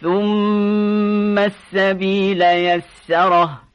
ثم السبيل يسره